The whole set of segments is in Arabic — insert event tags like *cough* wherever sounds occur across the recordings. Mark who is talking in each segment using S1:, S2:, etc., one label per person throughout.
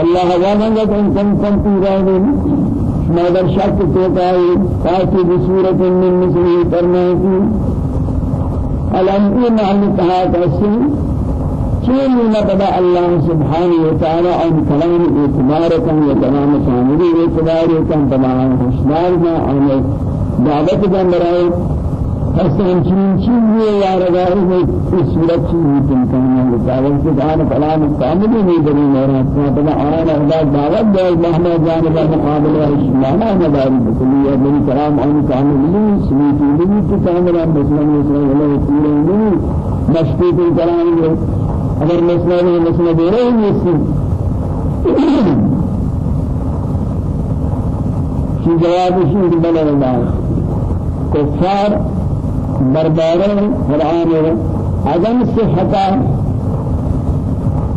S1: الله وأنا إن كنتم تريدون ما در شك توقعي فاتي بسورة من مثله ألم إن عن تهات السن شيء من بدا الله سبحانه وتعالى عن كلام اعتبارك وكلام شامل اعتبارك تمام حسنان عن دعوت جنبرائي حسن چین چین یہ یار گاہی میں اس صورت چیز تم کہنا مطابق کہ دان کلام کامل نہیں بنی میرا اپنا آن ادا دعوت دے۔ مہما جانب مقابلہ اسلام مداری بکلی من کلام ان کامل نہیں سمیتی نہیں کہ کامل مسلم مسلم اللہ پورے نہیں مشکوک کلام ہے۔ اگر مسلم مسلم دے رہے ہیں اس کی جواب اسی بنا رہا کفار برباره قرآن عدم صحتا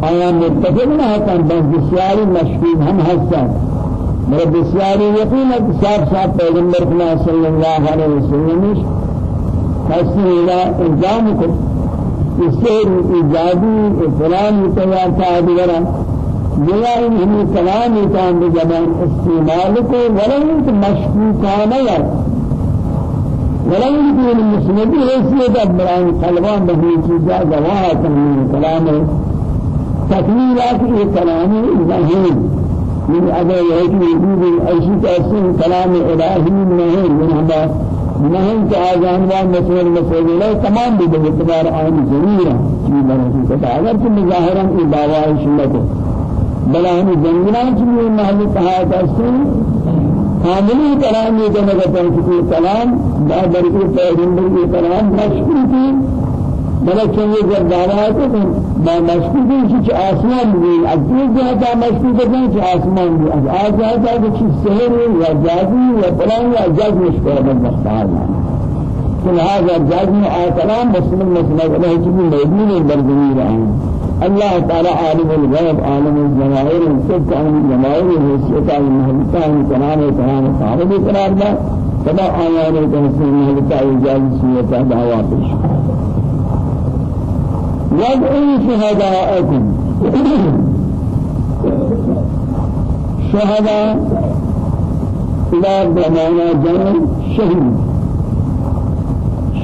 S1: آیا متفق نہ ہتن بس بسیاری مشکوک ہم ہستن میرے بسیاری یقین ہے صاحب صاحب پیغمبر صلی اللہ علیہ وسلم حسن إلى انجام کو اس سے ایجادی فلان تیار تھا دیگرہ بلا ہم کلام کام زبان استعمال کو ولن مشکوکانہ یا ولا يمكن المسند حيثية أبران قلبان بهي چیزا گواہ کرنے کلام تکمیلات یہ کلام الہی من اگر یہ کہ وجود ایسی تأثیر کلام الہی نہیں من ہما نہیں کہ وان مسئل مسئل لے تمام بھی باعتبار آن ضرور ہے چیز برسی کتا اگر کہ مظاہرا ای دعوی شلت بلا ہم جنگلان چیز حاملی کلام یہ کہنے کا کہ کلام دا برکی پیغمبر کی کلام مشکل تھی بلکہ یہ جب دعوا ہے کہ با مشکل تھی کہ آسمان بھی یہ جہاں مشکل کرتے ہیں کہ آسمان بھی اب آج جاتا ہے کہ چیز سحر یا جادو یا فلان یا جاد مشکل ہے مختار لہذا جاد میں آ کلام مسلم مسلم چیزیں موجود برزنی رہے ہیں الله تعالى عالم الغيب عالم الجواهر سبت عن الجواهر حيثية المهلكة كلام كلام صاحب قرار دا فلا آيان الكنسل المهلكة إجاز سيئة دعواتش وادعوا شهداءكم شهداء إلى بمعنى جمع شهيد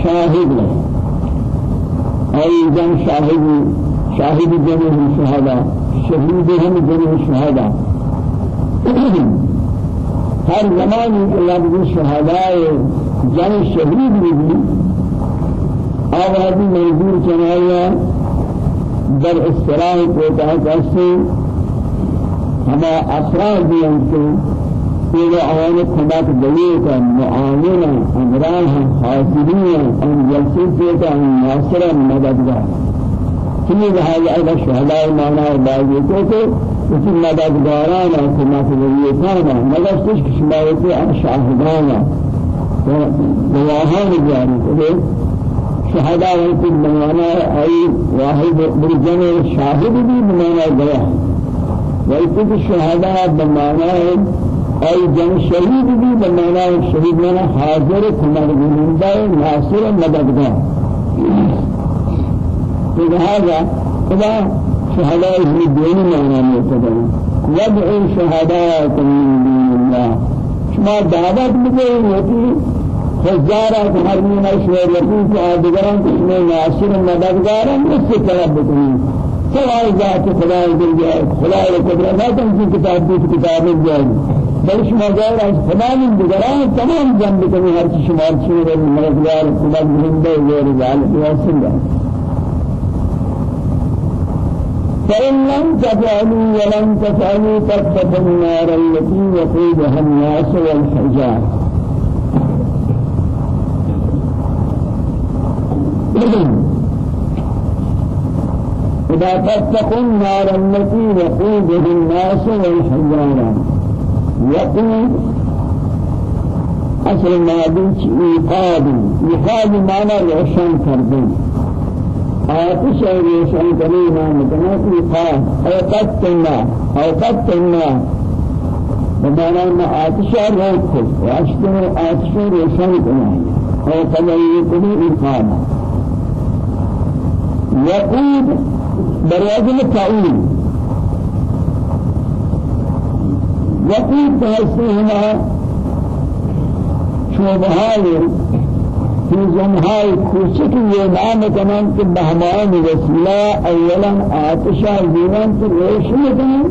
S1: شاهد أي جمع شاهد شاهد جميع الشهداء شهيدهم جميع الشهداء ہر زمان لفظ شهداء جمع شهید بھی آوازی منظور چنایا در استراح کو تحت اسے ہما اسرار بھی ان سے یہ عوام خدا کے دلیل کا معاملہ امراہ حاصلیہ ان جلسے سے کا ناصر مددگار كل هذا أيضا شهداء معنا بعض يقول وفي مددگاران كما في ذريتنا مگر كش شمارتي عن شاهدانا وواهان جاري كده شهداء في بمعنى أي واحد بالجمع شاهد بھی بمعنى گواہ وإذا الشهداء بمعنى أي جن شهيد بھی بمعنى شهيد معنى حاضر كما في ناصر مددگار. لهذا خدا شهداء في دين معنى معتبر وادعوا شهداءكم من دون الله. شما دعوت بگوئی ہوتی ہزارہ ہرمین اشور یقین کہ آدگران ناصر مددگاران اس سے طلب بکنی سوائے ذات خدا دل جائے خدا قدرت نہ تم کی کتاب دی کتاب بل شما غیر از خدا من دیگران تمام جنب کنی ہر چیز شمار چیز مددگار خدا مهنده غیر ذالک واسم فإن لم تفعلوا ولن تفعلوا فاتقوا النار التي وقودها الناس والحجار. إذا تتقوا النار التي وقودها الناس والحجارة يقود أصل ما بيش إيقاد إيقاد معنى روشن كردين آتش روشن کرینا متناقی خاص اوقاتنا اوقاتنا بمعنى ما آتش روح واشتر آتش روشن کنا أو قدر يكون إقامة يقود برواز وقيت هنا شوبهاي في زمهاي كوشك ينام كمان كبهمان وسيلة أولا آتشا زيوان تروشن كمان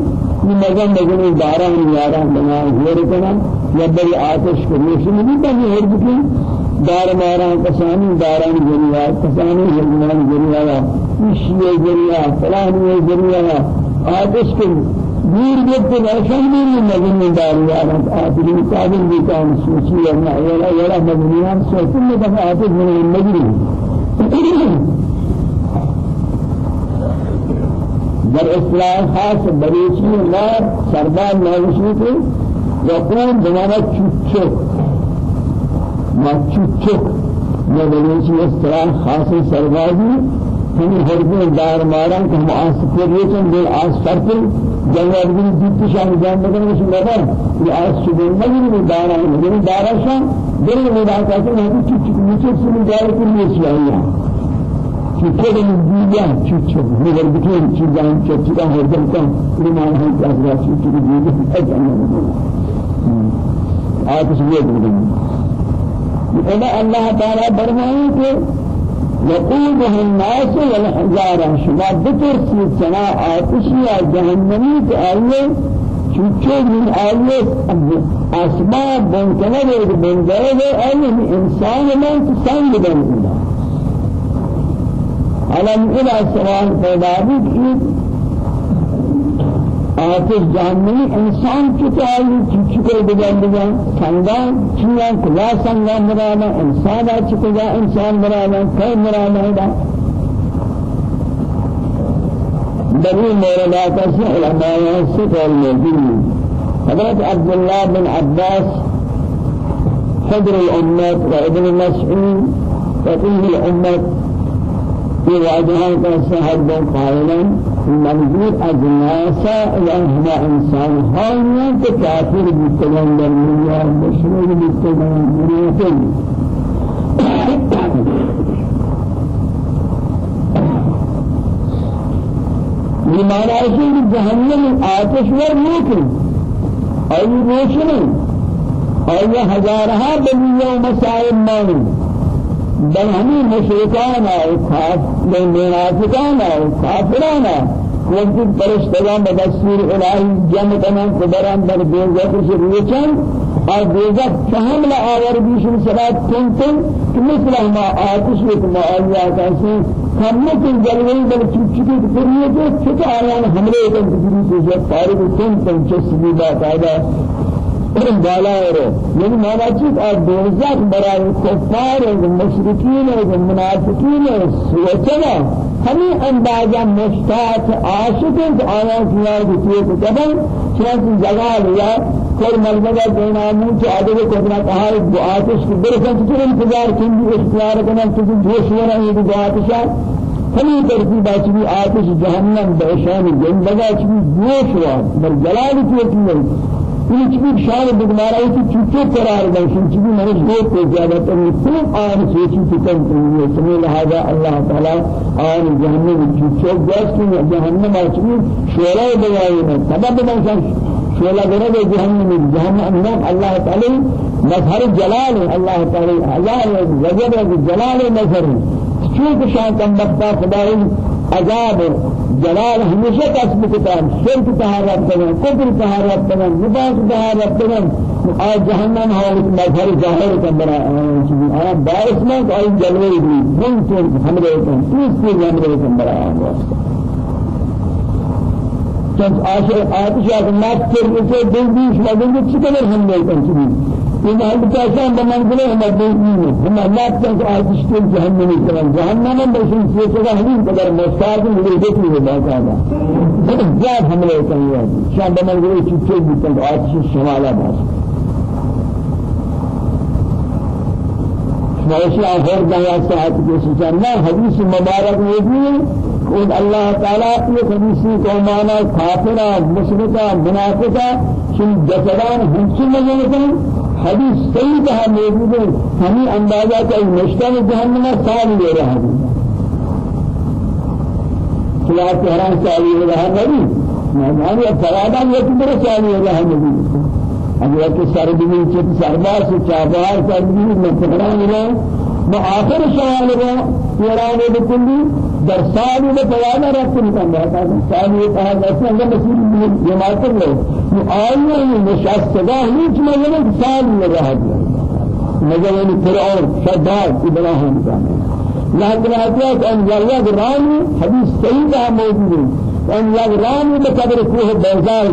S1: نمزن نجني داران ياران بنا غير كمان يبري آتش كروشن بني هر بكي دار ماران کسانی داران جریا کسانی جرمان جریا اشیاء جریا فلانی جریا آتش کے دور جب روشن بھی مجنون داری آرام آخری قابل بھی کام سوچی ورنہ ولا ولا مجنون سوچنے میں دفعہ آتے من مجنون در اصلاح خاص بریچی ما سردار نوشی کے یقین بمانا چوچک. ما چوچک. یہ بریچی اصلاح خاص سرداری ہم ہر دار ماران کہ ہم یہ چند دل آسفر جنگل بھی دیتی شان جان بگن اس لگا یہ آج صبح نہیں میں دارا ہے میرے دارا شان دل میں دارا کہتے ہیں کہ چچ نیچے سے میں جائے کہ نہیں چاہیے کہ کوئی نہیں دیا چچ میرے بکین چیزاں چچ کا ہر دم کا ایمان ہے کہ اگر چچ کی دی ہے آپ اس لیے بگن اللہ تعالی فرمائے کہ وقودها الناس والحجارة. شما بترسي سنا آتشي جهنمي كآية چوچو من آية أسباب بنكنا بنجاوه آية إنسان من تسانگ بنكنا علم إلى سوال پیدا بھی آتش جهنمی انسان چکایی چکای بگن بگن سنگان چیان کلا سنگان مرانا انسان چکا انسان مرانا کئی مرانا دا بری مورد سے علماء سے قول موجود حضرت عبداللہ بن عباس صدر الأمة وابن مسعود وقيل الأمة في کا صحابہ قائلا منظور الناس هما إنسان. کافر بتگان در دنیا مشرک بتگان منافق بمعنى ہے جهنم آتش ور ممكن أي روشن أي هزارها بلية ومسائل ماني بل همین مشرکان و کاف منافقان و کافران وقتی پرشتگان به دستور الهی جمع کنن کبران در بیزت شریعتن اور بیزت فهم لآور بیشن سبات کنتن کہ مثل ما آتش و ما آیات ایسی کمت جلوی بل چوچکی کریے تو چھتا آیان حملے کن کسی سے جب فارغ کنتن چسبی بات آدھا بالا رو. یعنی مانا چیز آر دوزت برای کفار و مشرکین و منافقین سوچنا ہمیں اندازہ مشتاق عاشق کہ آیا کیا کسی کو کبن چنانچہ جگہ لیا کوئی ملمدہ دینامو چی عدد کو اپنا کہا ہے دو آتش کی برسن. چکر انتظار کندی اختیار کرنا کسی جوش ورہ یہ دو آتشا ہمیں ترتیب آچنی آتش جہنم بہشان زندگا چکی جوش ورہ بر جلال کی اچنی یہ چیز شان بگمارا ہے کہ چوچو قرار دے شن چیز میں دو کو زیادہ تر کل آن سے چیز کم ہے سمے لہذا اللہ تعالی آن جہنم چوچو جس کی جہنم اچھی شورا بیائی ہے سبب بن شورا بنا جہنم جہنم اللہ تعالی مظہر جلال اللہ تعالی ہزار وجب جلال مظہر چونکہ شان کم بختا خدای عذاب جلال ہمیشہ قسم کتاب شرک طہارت کرن کفر طہارت کرن نفاق طہارت کرن آج جہنم حالت مظہر ظاہر کا بڑا آیا باعث میں کہ آئی جلوے بھی دن سے ہمرے کن تیس کے ہمرے کن بڑا آیا چند آشر آتش آکر نات کر اسے دل بیش لگیں گے چکر ہمرے کن چکر إن هل بتأسان بمنزله الدين هم لا تنس آتشتين جهنم كمان جهنم بشين سيسا هنين قدر مستعد من البيت من باقاعدة زاد حمله كان شان بمنزله چوچه بتنس آتش الشمالة باس موشي آخر دعوة ساعت کے سچان نا حدیث مبارک موجود اور اللہ تعالیٰ یہ حدیثی کو مانا کافرہ مشرکہ منافقہ شن جسدان ہنچی مجھے حدیث صحیح کہا موجود ہے ہمیں اندازہ کا مشتاق جہنم سال لے رہا ہے خلاف حرام چاہیے رہا نہیں معنی فرادا یہ کہ میرے چاہیے رہا نبی اگر کہ سر بھی چت سربار سے چابار کر دی میں رہا میں آخر سوال رہا پیرانے بکلی در سال میں پیانا رکھتے نہیں رہتا سال یہ کہا جیسے اگر مسئول جماعت لو آئیے نشستگاہ ہیچ مجھے سال میں رہا دیا مجھے فرعون شداد ابراہیم کا لكن أتيت أن يريد رامي حديث سيد موجود أن يريد رامي بقدر كوه بيزاء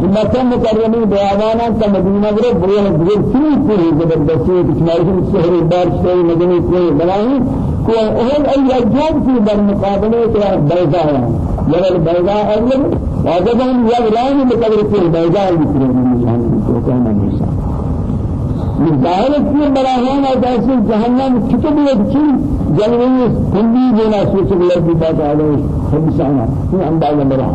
S1: كوه بيزاء مكة مكرمة بيوانا كمدينة غير بيان غير كل كوه زبردستي كشمارين السهر بار شيء مدينة كوه بلاهي كوه أهل أي أجاب في بر مقابلة كوه بيزاء يرى بيزاء أغلب وجب أن يريد رامي بقدر كوه بيزاء يكرم من جهنم كوه كما ظاهر کی براہان اور جیسے جہنم کتب لگتی جلوی کلی دینا سوچ لگی بات آلے حدیثانا یہ اندازہ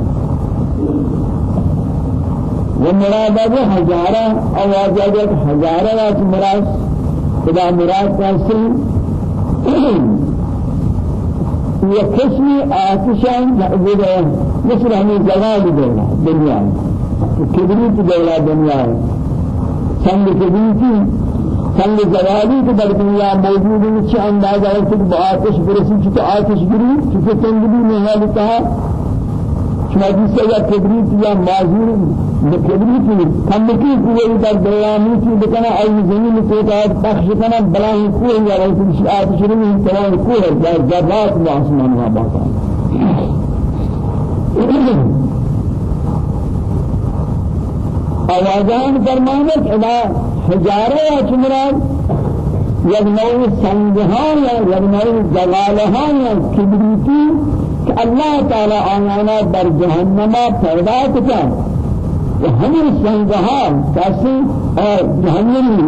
S1: براہان ومراد ہے ہزارہ آواز آجت ہزارہ واس مراد خدا مراد کیسے یہ قسمی آتشان محبوب ہے مثل ہمیں جلال دولا دنیا کبریت دولا دنیا ہے۔ سنگ کبیتی سنگ جوالی کے در دنیا موجود ہے چھ اندازہ ہے کہ آتش برسی چھ آتش گری چھ تنگ بھی نہیں ہے۔ کہا شما جیسے یا کبریت یا معذور کبریت کم کی کوئی در دنیا کی بکنا ای زمین کو تا بخش کنا بلاہی کوئی یا ویسے آتش نہیں تمام کوئی ہے ذرات و آسمان و باقا آوازان فرمانے ادا ہزاروں اچمران یک نوع سنگہاں یا یک نوع جلالہاں یا کبریتی؟ اللہ تعالی آنانا در جہنما پیدا کتا ہمیں سنگہاں کیسے اور جہنمی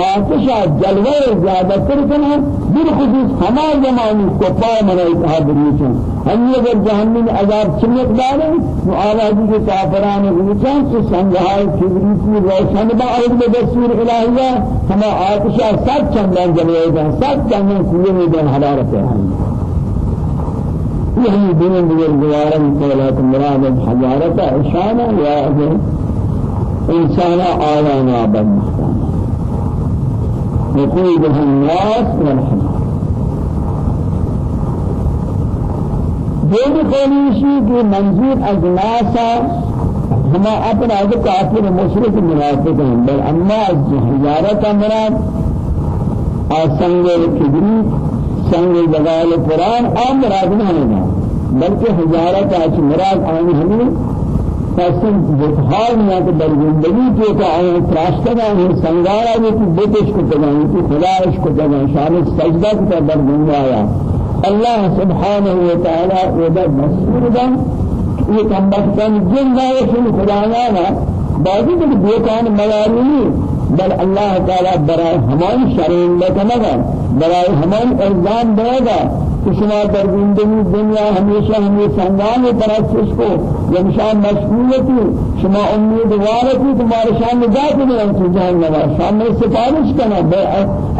S1: آتشا جلوه زیادہ کرنا بالخصوص ہما زمانی پا منائی کہا بریچن ہم یہ اگر جہنم عذاب چمک دارے تو آوازی کے کافران روچان سے سنگہائی کبریتی روشن با عید بدستور الہیہ ہما آتشا سب چندان جلوه دن سب چندان کوئے دن حرارت ہے یہی دین دیگر دوارا قولات مراد حجارت اشانہ یا إنسان آیانا بن مختانا وقودها الناس والحمار دین قولیشی کی منظور از ناسا ہما اپنا از کافر مشرک بل اما از مراد آسنگ کبری سنگ جغال قرآن آم مراد نہیں ہے بلکہ حجارت آج مراد آنی ہمیں فاسن بخار میں تو در زندگی کے کا آئے تراشتا ہے سنگارا جو کہ بتش کو تگائیں کہ خداش کو تگائیں شان سجدہ کا در دنیا آیا۔ اللہ سبحانہ و تعالی ودا مسئول دا یہ کم بختن جن دائشن خدایانا بعضی کہ بیکان میاری بل اللہ تعالی برائے ہمان شرین لکنگا برائے ہمان الزام دے گا کہ شما در زندگی دنیا ہمیشہ ہمیں سنگان پرستش کو یمشان مشغولتی شما امیدوارتی تمہارے شان نجات میں انتی جہنم شام میں سفارش کرنا بے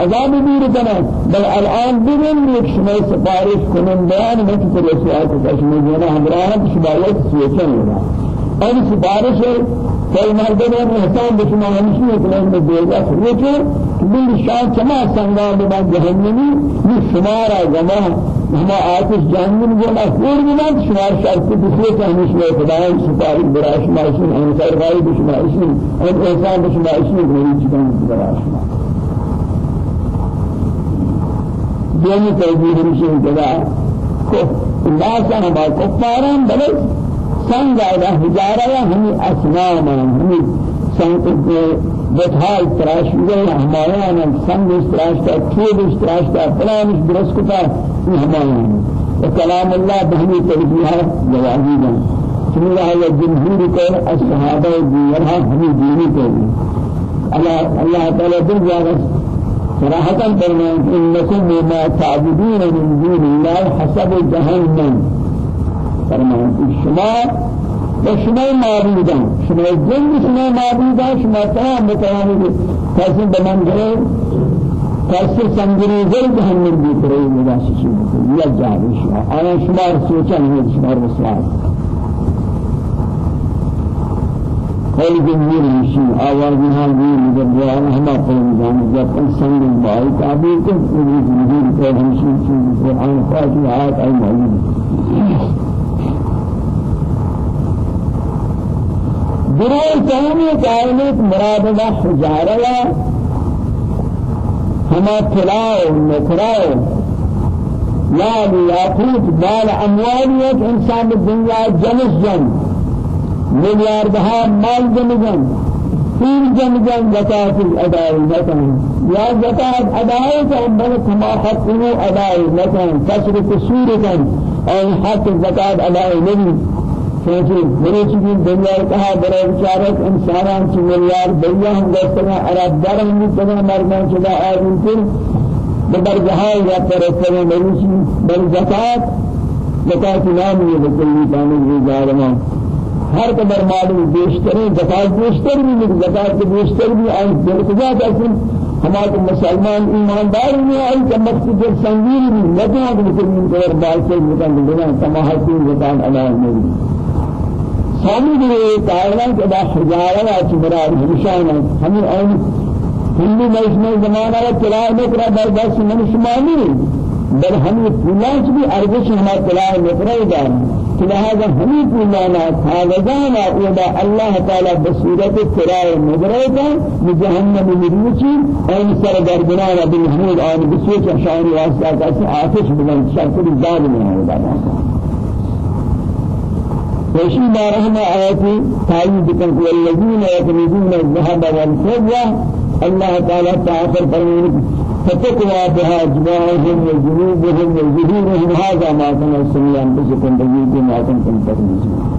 S1: عذاب دور کرنا بل الان بگن ایک شما سفارش کنن بیان میں کی طرح سے آتا شما جانا ہمراہ شما یک سوچن ہوگا اور سفارش ہے کوئی مردم احسان بشما ہمشی اکلام میں دے گا لیکن بل شان چما سنگان بما جہنمی یہ شمارا جمع ہما آتش جہنم جو مفور بنات شمار شرط بسیط ہمیش میں خدایان سپاری براش ماشین ہم سرگائی بشمائشین ہم احسان بشمائشین گوئی چکن براش دونی توجیہ ہمشین کدا ناسا ہما کفاران بلے سنگ آئے ہجارہ ہمی اسنام ہمی سنگ بتحال تراش گئے ہمایان سنگ تراش کا ٹھوب تراش کا فلان درس کتا ہمایان وكلام الله بهني تربيها جوازينا ثم الله الجمهور قال الصحابة ديرها هم ديني قال الله الله تعالى بالجارة صراحة فرمان إنكم وما تعبدون من دون الله حسب جهنم فرمان. شما به شما معبودان. شما جن شما معبودان. شما تمام متعامل کسی به من گره تاسین سنگری زل به هم نمی کره این نگاشی شما یا جاری شما. آن شما رو سوچن هید شما رو سوال قول جمهور میشی آوازی ها گیر مدر جوان همه قول میدان جا انسان سنگ باعی تابیر کن. مدر جمهور قول همشی چیز قرآن خواهد آئی گروہ ثانی کائنات مراد اللہ حجارہ ہما طلاو نکراو لا لیاقوت بال اموالیت انسان الدنیا جنس جن. ملیاردها مال جن جن. پیر جن جن زکاة الادائی نکن. یا زکاة ادائی کن بل کما حقنو ادائی نکن. کسر کسور کن. اور حق زکاة ادائی نبی. کیونکہ میرے چیزیں دنیا کہا بڑے بچارت انسانان کی ملیار دنیا ہم دستنا عرب دار ہم بھی تنا مرمان چلا آدم پھر بدر جہاں یا پر میری چیز بل زکات زکات نام یہ بکلی پانے کی جارما ہر قدر معلوم بیشتر ہے زکات بیشتر بھی زکات کے بیشتر بھی آئی درکجات اصل ہمارے مسلمان ایماندار ہیں آئی کہ مقصد سنگین بھی نہ کہ مسلمان کو اور بال سے نکل دینا تمہارا زکات ادا نہیں۔ ثانی دیئے کائنات کے بعد حجارہ آچ مراد ہمشان ہمیں اون ہندو میں زمانہ ہے تلاہ نکرہ بردست من شمالی بل ہمیں پولانچ بھی ارزش ہمارا تلاہ نکرہ دار لہذا ہمیں پولانا حالدانا اودا اللہ تعالی بصورت تلاہ نکرہ کا جہنم مروچی این سر گردنانا بالحمود آن بسوچ شعر واسطہ کسی آتش بلند شرکت دار ہے وشي ما رحم آياتي تعيد كن والذين يكنزون الذهب والفضة. الله تعالى تعالى فرمانك فتقوى بها جباههم وجنوبهم وظهورهم هذا ما كان السميع أنفسكم بجيكم ما كنتم تكنزون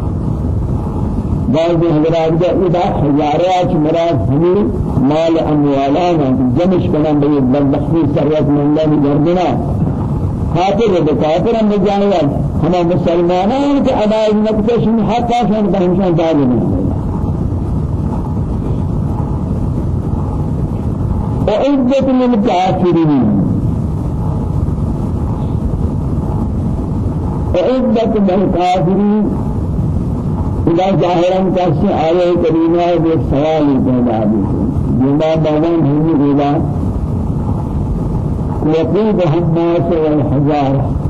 S1: بعض حضرات کا ادا ہزارات مراد ہمیں مال اموالانا جمش کنن بے بدبختی ثروت مندی گردنا خاطر بکافر ہم جانور ہم مسلمانوں کے ادائے نقطہ شن حقا شن بہنشان دار نہیں وعزت للكافرين وعزت للكافرين إذا ظاهرا كاسي آية كريمة بسوال پیدا بھی جنا بابان ہم نے وقودها الناس والحجارة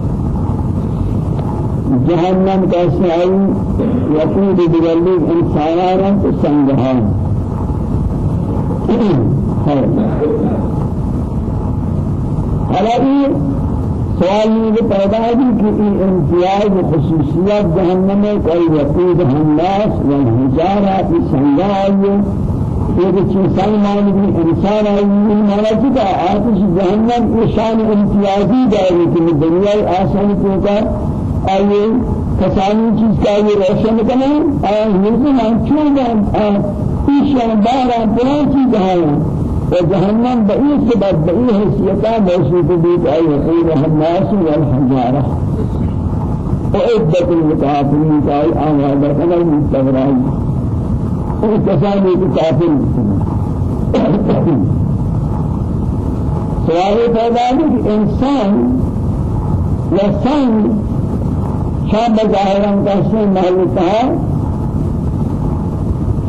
S1: جهنم كاسعي وقود بغلوب إنسانانا تسنجهان حالانکہ سوال یہ پیدا ہے کہ امتیاز خصوصیات جہنم میں کوئی وقود الناس والحجارة في سنگاہ ایک چیزیں مان بھی انسان ہے مانا چکا آتش جہنم اشان امتیازی داری کہ دنیا آسان کو کا آئے کسانی چیز کا یہ روشن کرنا آیا ہندو مان چون گا ایشان بارا پران چیز ہے و جہنم بئی سبب بئی حیثیتا موصوف بیت آئے خیر الناس والحجارہ وعدت المتعافين قال آمها برقنا المستغرائي اور کسانی کو کافر سوال پیدا ہے کہ انسان سن شام بظاہران کا سے محلتا ہے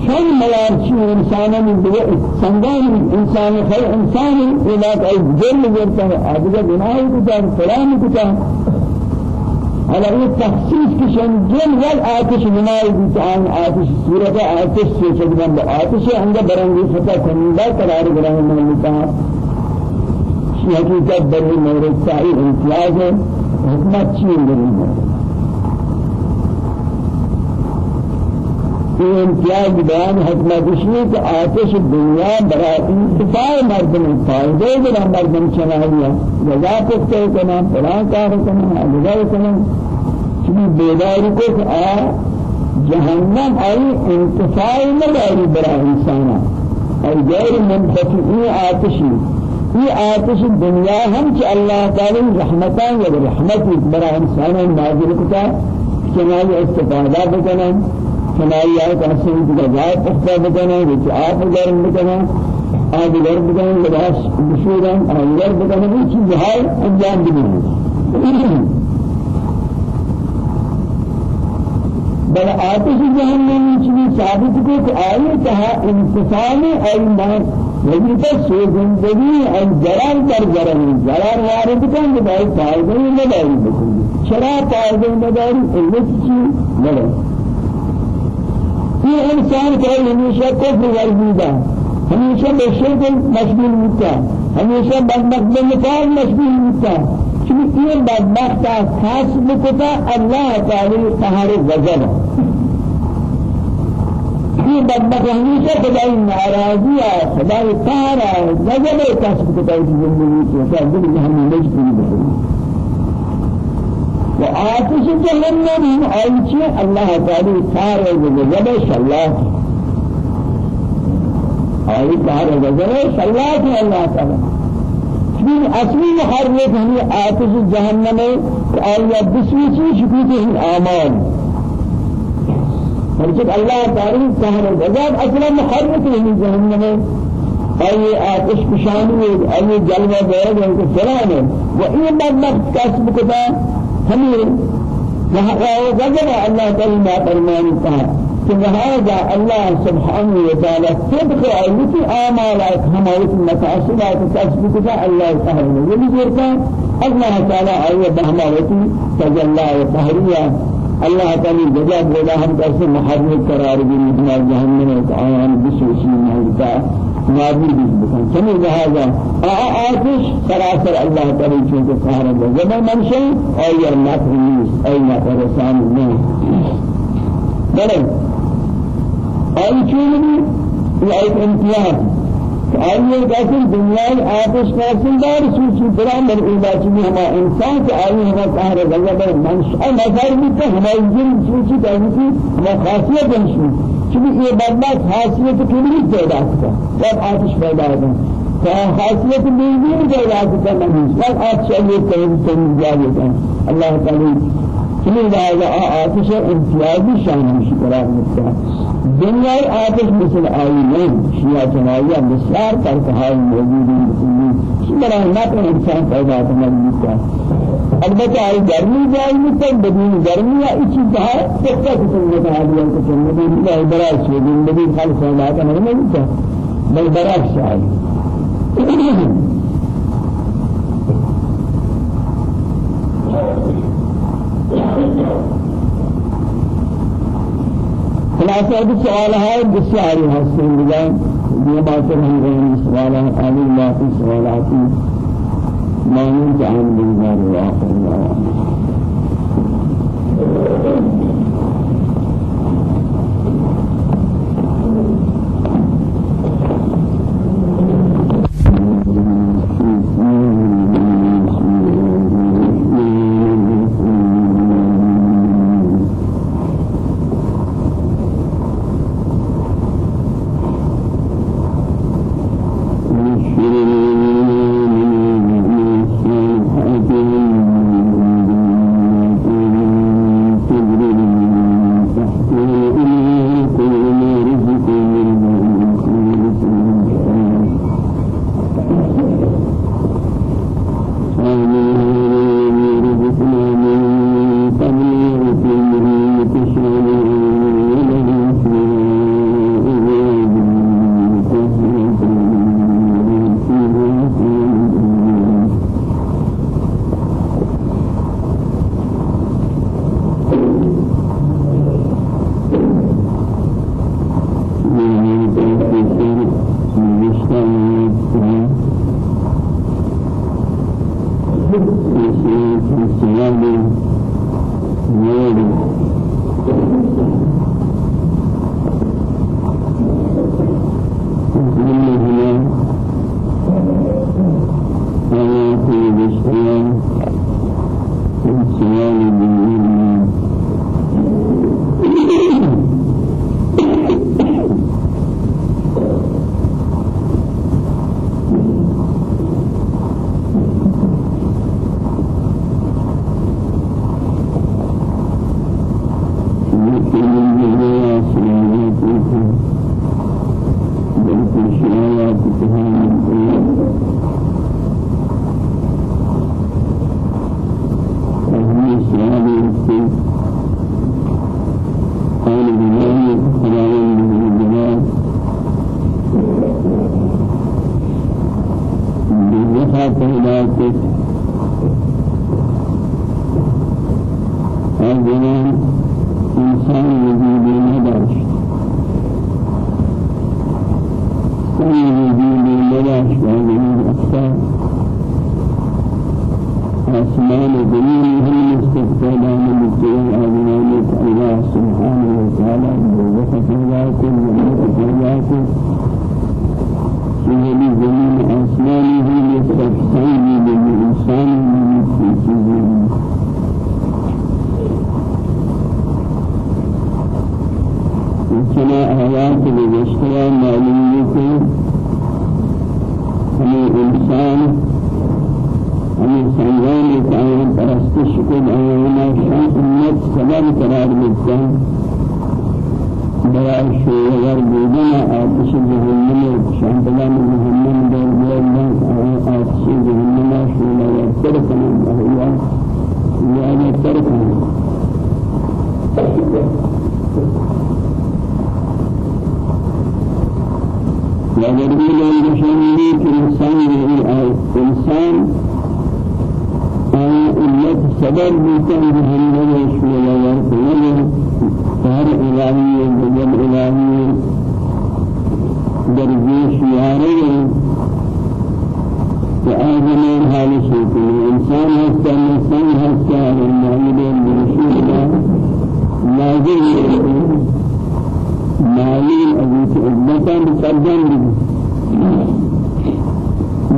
S1: شان ملارچی انسانوں میں دیگر سنگان انسان خیر انسان علاقہ جرم کرتا ہے آدھگا گناہ کتا ہے فلان کتا على أي تخصيص كشان جل وال آتش مناي بتاعن آتش سورة آتش سيشدنا بآتش عند برانجي فتا كندا قرار برانجي من بتاع حقیقت بری مورد سائی امتیاز حکمت چیز بری مورد یہ امتیاز بیان حکمت شیئے کہ آتش دنیا برای انتفاع مردم فائدے بنا مردم چنائیا جزا پکتے کنا پران کار کنا اگزار کنا۔ چمی بیداری کو کہ آ جہنم آئی انتفاع مداری برای انسانا اور غیر منفتحی آتشی یہ آتش دنیا ہم چ اللہ تعالی رحمتان و رحمت برای انسانا نازل کتا چنائی استفادہ بکنا سمائی آئے کہتے ہیں کہ جائے پختہ بکنا وچ آپ گرم بکنا آب گرم بکنا لباس بشورن آب گرم بکنا یہ چیز ہے انجام دینی بل آتش جهنم چنی ثابت کو کہ آئی کہا انتصام ای مان وجیتا سو زندگی ای جرار در جرار جرار وارد کن بدائی فائدہ نداری بکنی چرا فائدہ نداری علت چی نداری یہ إنسان کا ہمیشہ کفر ورزیدہ ہمیشہ بشرک مشغول ہوتا ہمیشہ بدبخت بنکار مشغول ہوتا چونکہ یہ بدبخت؟ خاص بکتا اللہ تعالی قہر غضب یہ بدبخت ہمیشہ خدای ناراضی ہے خدای قہر ہے غضب کسب کتا اس زندگی کو کہ ہم مجبور بکتے وآتش جهنم آيشي الله تعالى كار وجب شلاك آي كار وجب شلاك الله تعالى من أصلي محرك هي آتش جهنم آية بسويسي شكوته الآمال فرجت الله تعالى كار وجب أصلا محرك هي جهنم أي آتش بشانه أي جلوة بيرد فلانه وإن بدمت كسب كذا همين وغضب الله تعالى ما فرمان فهذا الله سبحانه وتعالى صدق أيتي آمالات هموت المتعصبات تثبت الله تعالى. ولذلك الله تعالى أيها بهموتي تجلى وطهرية. الله تعالى جزاء ولا هم كسر محرم قرار من جهنم وتعالى بسوسي مهلكا بھی بکن. چنی لہذا آتش. سراسر اللہ تعالی چونکہ قہر جب منشی اور یہ نفر نیست. ای نفر رسان نہیں بلے آئی چونی یہ ایک امتیاز. آئیے کیسے دنیا آتش کیسے دار سوچی برا مر اولا چنی ہما انسان کے آئی ہما قہر غضب منشا نظر بھی تو ہماری جن سوچی کیسے ہما خاصیت انشی چونکہ یہ بدبخت حاصلیت کلی پیدا کرتا جب آتش پیدا ہوتا ہے حاصلیت بیوی پیدا کرتا نہیں جب آتش یہ کہیں کہیں جا لیتا ہے اللہ تعالی چنین لہذا آتش امتیازی شان قرار ملتا دنیا آتش مثل آئی نہیں شیعہ چنائیہ بسیار ترکہائی موجودی مسلمی شمرا نقل انسان پیدا کرنا ملتا البته آئی گرمی جایی نیست بدین گرمی یا ایچی جهات سکتا کسیم نتا آدیان کسیم بدین اللہ براش بدین بدین خالص آلاتا نہیں نیتا بل براش آئی خلاصہ ابھی سوال ہے بسیاری حسن بجائے یہ باتیں ہم غیر سوال ہے آلی اللہ کی سوالات ما ينفع عن بالنار وآخر يَا حال شيء إنسان هستا إنسان هستا المعلم برشيد نازل مالين أبيت عزبتا مقدم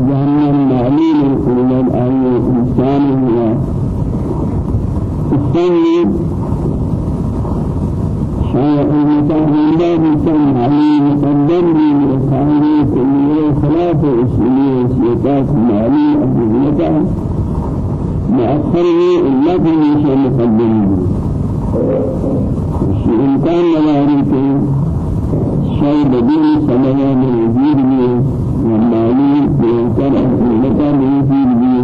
S1: جهنم مالين الأولاد آية إنسان هو الثاني الله إنسان مالين مقدم سيطات مالين أبيت مؤخرة إلا في شيء مقدم. إمكان نواري کے شاید بدون سمایا میں وزیر میں ومالی بینکر احمدتا میں وزیر میں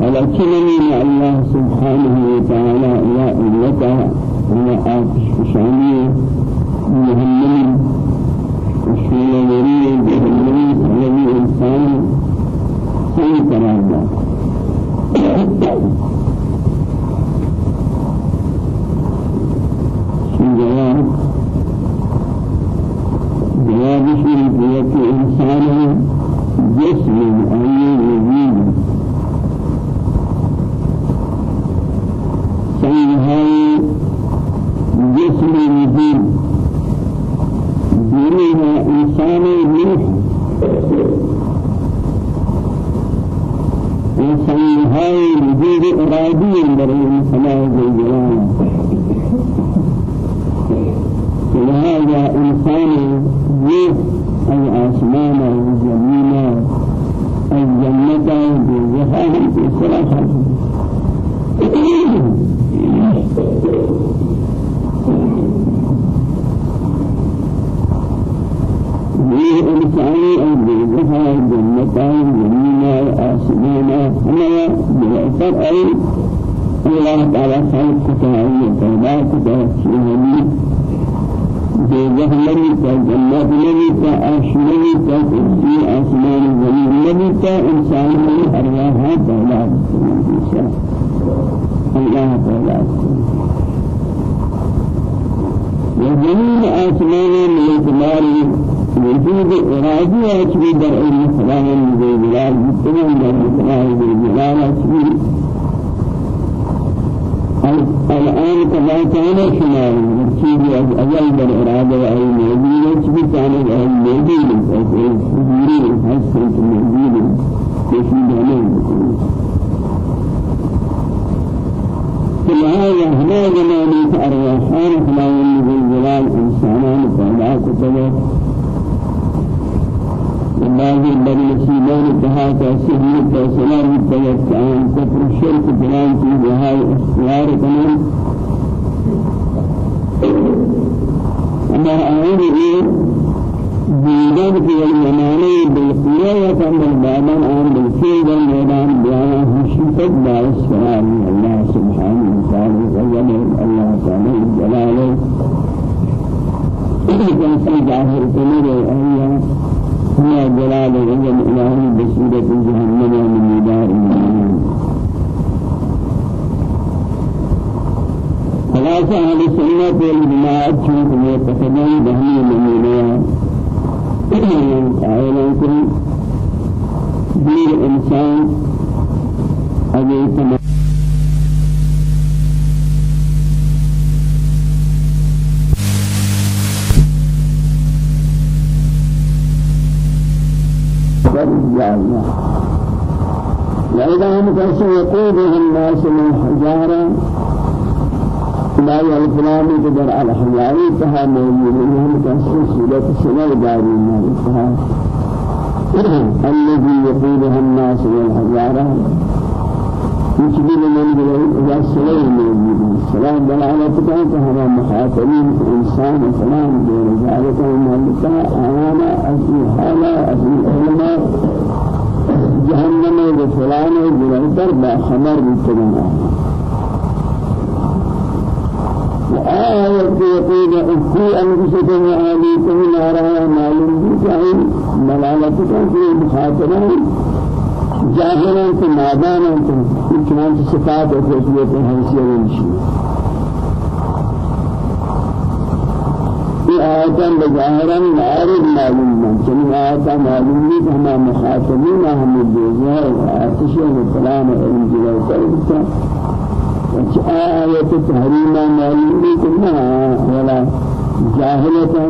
S1: ولكنني الله سبحانه وتعالى يا إلتا ويا آتش شانية مهمني وشيل وريه بهمني إنسان سيد قرار جواب جواب شيء في إنسان جسم أي وجود سيهاي جسم وجود دينها إنسان منه وسيهاي وجود إرادي من الإنسان جل لهذا إنسان يف أي آسمان أي زمين أي جنة أي جهة في سلاحة یہ انسانی اور جہاں جنت ہے زمین ہے آسمان ہے ہمیں بہتر ہے اللہ تعالی خلق پیدا کو ہے دوزخ نبی تا جنت نبی تا عرش نبی تا کرسی آسمان زمین نبی تا انسان نبی ارواحا پیدا اللہ پیدا وجميل آسمان من اعتبار وجود إرادي أشبه در علم خلاه من جلال جتنا در خلاه من جلال أشبه الآن كما كان شمال مرشيد أجل بالإرادة وعلم يدين شبه كان العلم يدين فجوري حسن المدين يشيد عليه فلهذا هنا زماني أرواحان خلاه من جلال إنسانان فلا كتبه بعض بدل سيمان تها تسهيل تسلام تيسان كفر الشرك فلان في هاي اختيار كمان أما أعود إيه ديدان في المناني بالقياية كان البابان عن بالفيد الميدان بيانا هشيفت باعث فرامي الله سبحانه وتعالى وجل الله تعالى جلاله. كان في ظاهر كمير أيام اسماء جلال العلم إلهي بصورة جهنم من نداء خلاص أهل السنة والجماعة شوف ما قصدوا بهم من نداء قائلا كل دير انسان وإذا هم كسر يقودها الناس من الحجارة لا الفلاني تدر على حجاري تها موجود هم كسر سورة السنة داري ما الذي يقودها الناس من الحجارة يشبه من بلغ إذا السلام موجود السلام دلالة كانت هذا مخاطبين إنسان فلان غير ذلك المالكة أمانة أسمي حالة أسمي علماء. جهنم وفلان جلالتر باخبر بتنا وآية يقول أخي أنفسكم وآليكم نارا معلوم بكائن ملالتكم في مخاطبين جاهلا نادانا في كمان صفات وكيفية حيثية ونشيء آياتاً بظاهراً معارض معلوم من چنین آیاتا معلوم نہیں کہ ہما مخاطبین ہم دیزہ آتش و کلام علم جلال کرتا وچ آیت تحریما معلوم کہ ولا جاہلتا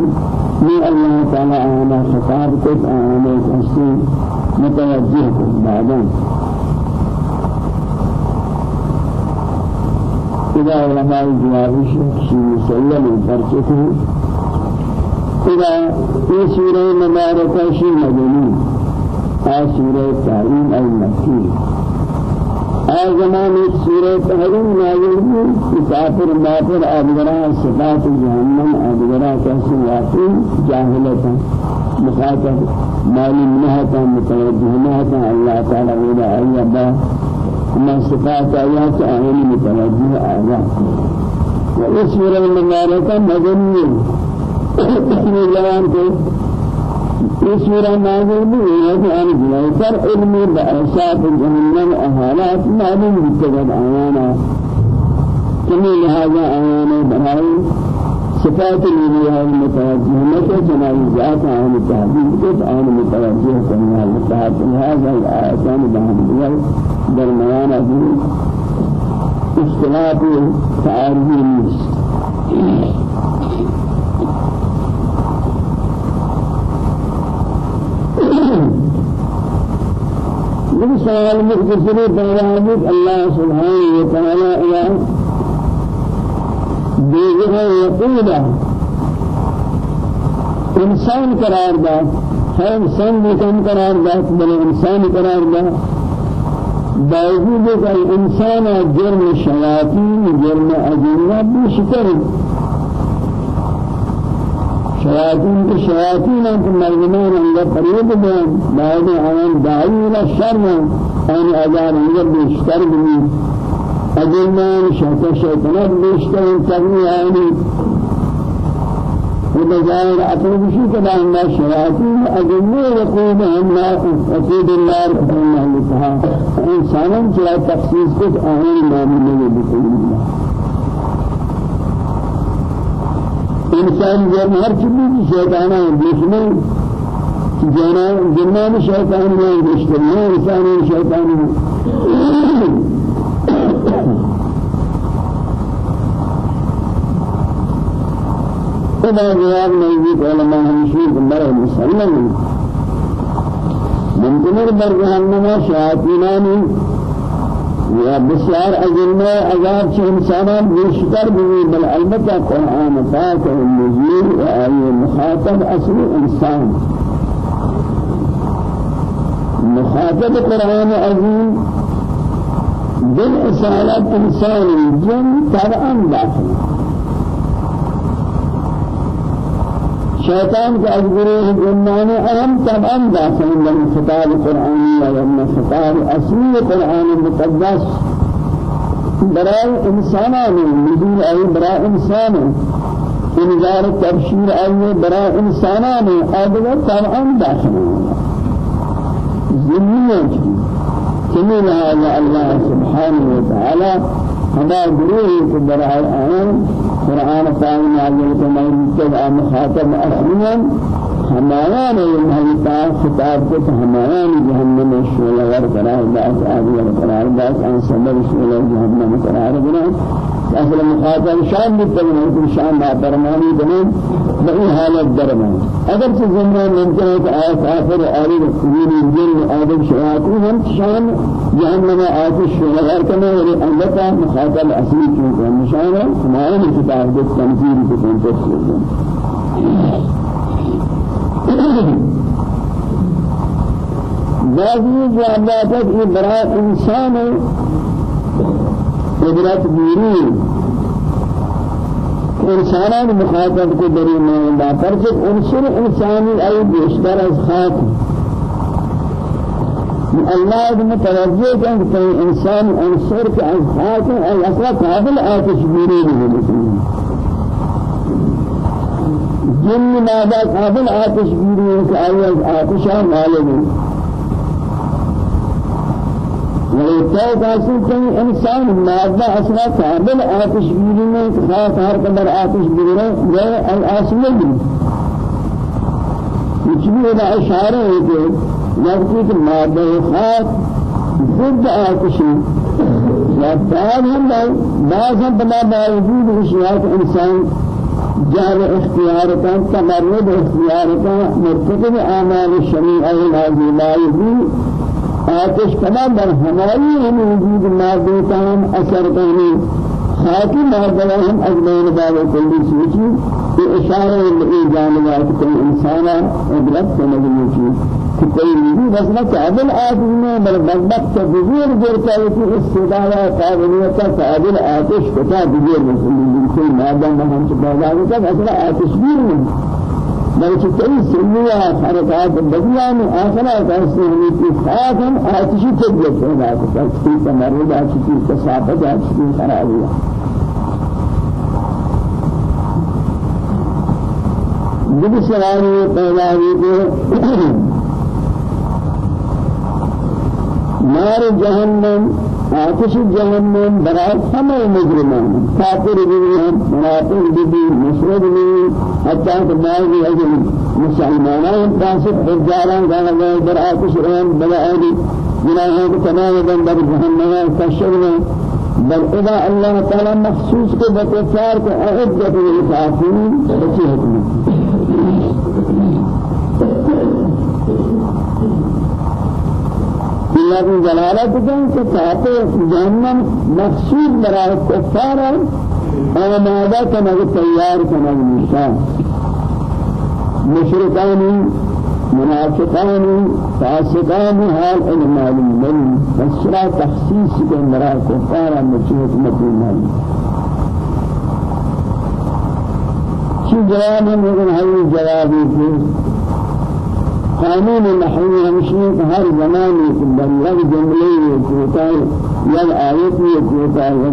S1: من اللہ تعالی آنا خطاب آنا کسی متوجہ کت بعدا. إذا علماء الجواب شيء مسلم فرشته إلى في سورة مباركة شيء مدني آه سورة تعليم المكي آه زمان سورة تعليم نازل في كافر مافر أدبرا صفات جهنم أدبرا كسواتي جاهلة مخاطب معلوم نهتا متوجه نهتا الله تعالى ولا أيضا ما صفات آيات آيات متوجه آيات وإسورة المباركة مدني کو اس سورہ نازل بھی ہے کہ ان جلائتر علم بأساب جہنم احالات معلوم بتجد آیانا کمی لہذا آیانا بنائی صفات الولیاء المتوجهة جناب ذات عن التحديد كيف عن متوجه كما التحديد هذا الآياتان بهم درميانا في اختلاف تعارض من سوال مختصر بيانات الله سبحانه وتعالى إلى دیگر یقینا إنسان قرار دا ہے إنسان مکان قرار دا بل إنسان قرار دا باوجود کہ إنسان جرم شیاطین جرم اجنہ بشکر شياطين الشياطين أنت مرجمان عند فريد بهم بعد أن داعي إلى الشر أن أجار عند بيشتر بني أجرمان شيطان شيطانات بيشتر تغني يعني وبجائر أقرب شيء كذا أن الشياطين أجرمان يقوم هم أكيد النار أن الله إنسانا سلا تخصيص كت أهل ما من الله انسان جرم ہر چیز شیطان ہے دشمن. جنا جنان شیطان ہے دشمن. انسان شیطان ہے خدا جواب نزدیک علماء ہمشیر بمرہ مسلم ممکن ہے بر جہنم شیاطینانی یا بسیار اجنه عذاب چه انسانان بیشتر بوی بل البته قرآن پاک و نزول و آیه مخاطب اصل انسان. مخاطب قرآن عظیم دل اصالت انسان جن طبعا داخل. شيطان کا اجبره جنان اهم طبعا داخل من خطاب القرآنية ومن خطاب اصلي القرآن المقدس برای انسانان نزول ای برای انسان انذار تبشیر ای برای انسانان آدم طبعا داخل زمینه كمين هذا الله سبحانه وتعالى هذا گروه کے برائے آن قرآن پاک نازل کو میں مخاطب اصلیاً ہمایان المحیطہ خطاب کو ہمایان جہنم قرار باس آدھی قرار باس آن صبر شعلہ جہنم اصل مخاطب شان بالتبنى يكون شان برماني بنين بأي حالة درمان اگر سے زمرہ ممکن ہے کہ آیت آخر آرد قبول الجن آدم شیاطین ہم شان جہنم آتش شعلہ ور کرنے اور البتہ مخاطب اصلی چونکہ نشان ہے ہمایان کتاب کو تنظیر کو تنظیر بعضی جوابات یہ برا انسان عبرت بیری انسانان مخاطب کو بری میں پر جب عنصر انسانی ای بیشتر از خاک. اللہ متوجہ کہ کوئی انسان عنصر خاک ہے أصلا قابل آتش نہیں جن ماذا قابل آتش گیری کہ آیا آتشا قاسم كان إنسان مادة أصلا قابل آتش میں خاص ہر قدر آتش گیری ہے الآسمي يجب إلى إشارة يقول يبقى مادة خاص ضد آتشي وبعد هم بعض هم بلا باوجود اشياء انسان جعل اختيار كان تمرد اختيار كان مرتكب اعمال الشريعه العظيمه يجي آتش تمام بر ہماری ہم وجود کا ہم اثر کرنے خاکی مادہ ہم اجمعین باب کلی سوچی کہ اشارہ لی جانبات کوئی انسانا عبرت سمجھنے کی کہ کوئی نہیں بس نہ قابل آدمی میں بل بدبخت بزرگ جرتا ہے کہ اس صدا قابلیت قابل آتش کتا بزرگ کوئی مادہ میں ہم سے پیدا ہوتا ہے أصلا آتش بھی نہیں بلکہ کئی سنیا حرکات بدیا میں آخرا کیسے ہمیں کی خاک ہم آتشی پیدا کرتا ہے کی تمرد آتشی کی کسافت آتشی کی خرابیہ دیگر سوال پیدا ہوئی کہ *coughs* نار جهنم آتش جهنم برای همه مجرمان. کافر بھی منافق بھی مشرک بھی حتی کہ بعضی أجل مسلمانان فاسق گانا گئے در آتش آدی جناہوں کو تمام دن در جهنم کشگنے بل اذا اللہ تعالی مخصوص کو بکفار کو اعدت للکافرین بچی حکمت اللہ کی جلالت کہیں کہ چاہتے جہنم مخصوص برای کفار ہے آمادہ کنگ تیار کنگ نشان۔ مشرکانی منافقانی فاسقانی حال ان معلوم نہیں فسرا تخصیص کے برای کفار مچوت مطلوب شو جواب ہے ہمیں جواب ہے قانون نحوی ہمشی ہر زمانے کے بلغ جملے کوتا یا آیت یہ کوتا ہے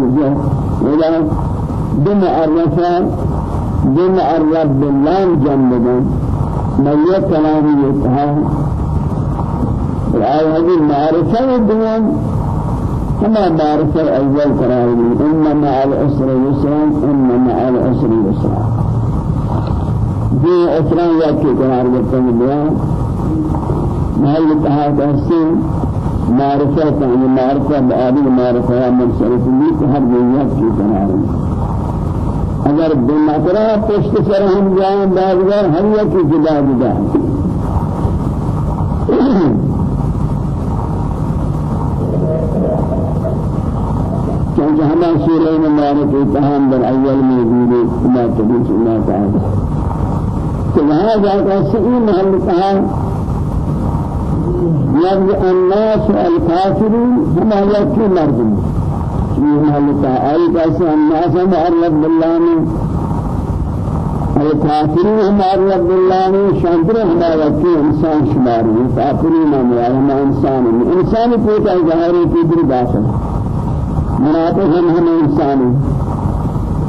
S1: ولا دم عرفا دم عرف باللام جنبا ميت كلامي يتها الآية هذه معرفة الدوام كما معرفة الأول كرامي إن مع العسر يسرا إن مع العسر يسرا دي أسرا يأتي قرار بطن محل کہا کہ معرفة يعني معرفة بآبی معرفة من لی ہر دنیا کی قرار اگر بمقرا پشت سر ہم جائیں بازگار ہر یک کی جدا جدا چونکہ ہمیں سورہ مبارک اتحام در اول موجود ہے ما تبیش اللہ تعالی. تو وہاں جا کر سئی محل يبدو الناس الكافرون هم يكفي مردم. في محل تعالى كاسي الناس هم رب الله. الكافرون هم رب الله. شاندر هم يكفي إنسان شماري. الكافرون هم إنسان. إنسان كوتا ظاهري في دل داخل منافق هم هم إنسان.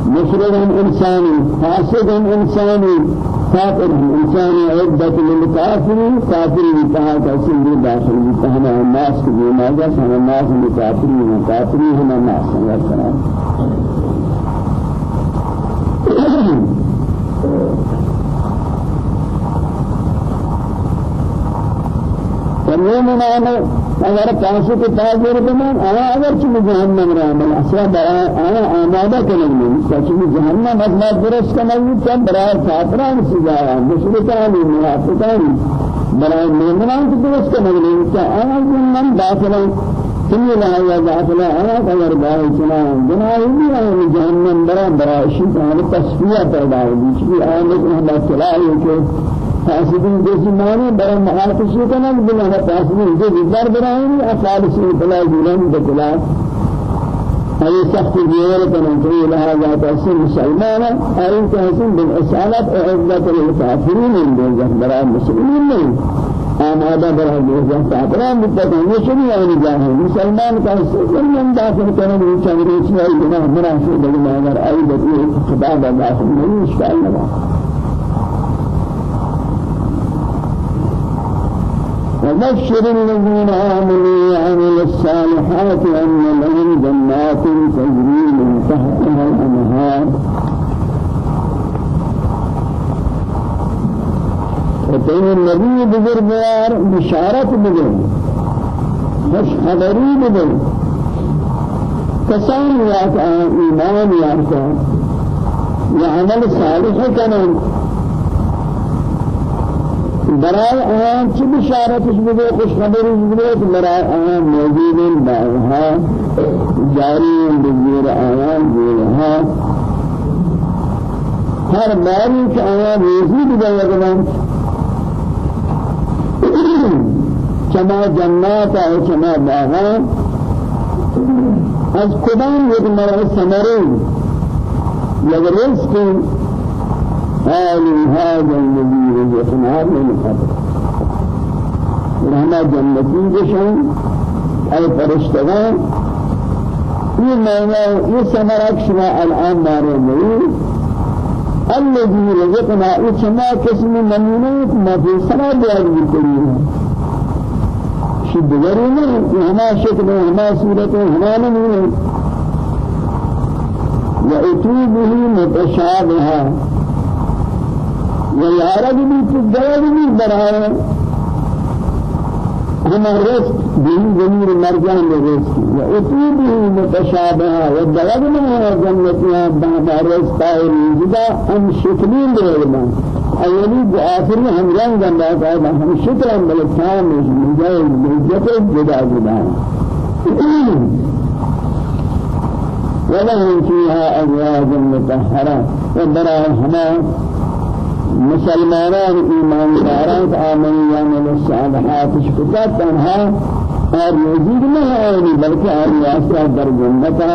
S1: مشرك هم إنسان. فاسق هم إنسان. كافر الإنسان عدة للكافر كافر يتها كسر داخل يتها الناس كما جاء سنا الناس لكافرين كافرين هم الناس والسلام فالمؤمنان اگر کاسو کے تاجر بنان آیا اگر چلی جہنم را عمل أصلا برای آیا آمادہ کنگلی سچلی جہنم أصلا درست کنگلی چند برای کافران سجایا مشرکانی منافقانی برای مومنان کی درست کنگلی آیا جنم داخلا تمی لہا داخلا آیا اگر بائی چنا جنائی بھی آیا جہنم برای برای شیطان تصفیہ پیدا ہوئی آیا لیکن ہمیں چلائی کہ فاسدين جسم مانے برا محاکشی کنا بنا فاسدين جو دیدار برائیں افالسی بلا جولان بکلا هذه سخت ديار كان تقول لها تحسين مسلمان أي تحسين بالإسالة أعزة للكافرين من دون براء المسلمين من آمادا براء المسلمين كافرين بالتقوى يشري يعني جاهل مسلمان كان سلمان داخل كان من شامري شيء جناه مراشد بلا أمر أي بدي خطاب داخل من إشكال الله وبشر الذين آمنوا وعملوا الصالحات أن لهم جنات تجري من تحتها الأنهار. وتين النبي بزرگوار بشارت بدل خوش خبری بدل کسان یاد ایمان یاد یا عمل صالح کنند برای آن چه بشارتش بده خوش خبرش بده که برای آن موجود بعضها جاری بزیر آیان زیرها هر باری که آیان روزی بده یکدن چما جنات و چما باغان از کدام یک مرحله ثمره یک رزق قالوا هذا الذي رزقنا من قبل رحمة جنتي جشن أي فرشتغان یہ معنی سمرک شما الآن مارے نہیں الذي رزقنا اسما قسم نمونه ما في سما بیان بکلی ہے شد غرینے ہما شکل ہما صورت ہما نمونه. واتوا به متشابها ويارد بھی تدور بھی برائے ہم رزق دین ضمیر مرجان رزق واتو به متشابه والدواب من جنتها بعد رزق جدا هم شكلين دائما اولی آخر ہم رنگ گندا کا ہم شکر ہم بل شام مجاز جت جدا جدا. ولهم فيها أزواج مطهرة وبرا هما مسلمانان ایمان داران آمن یعمل الصالحات شکتا تنها اور موجود نہیں آئینی بلکہ آئی آسا در جنتا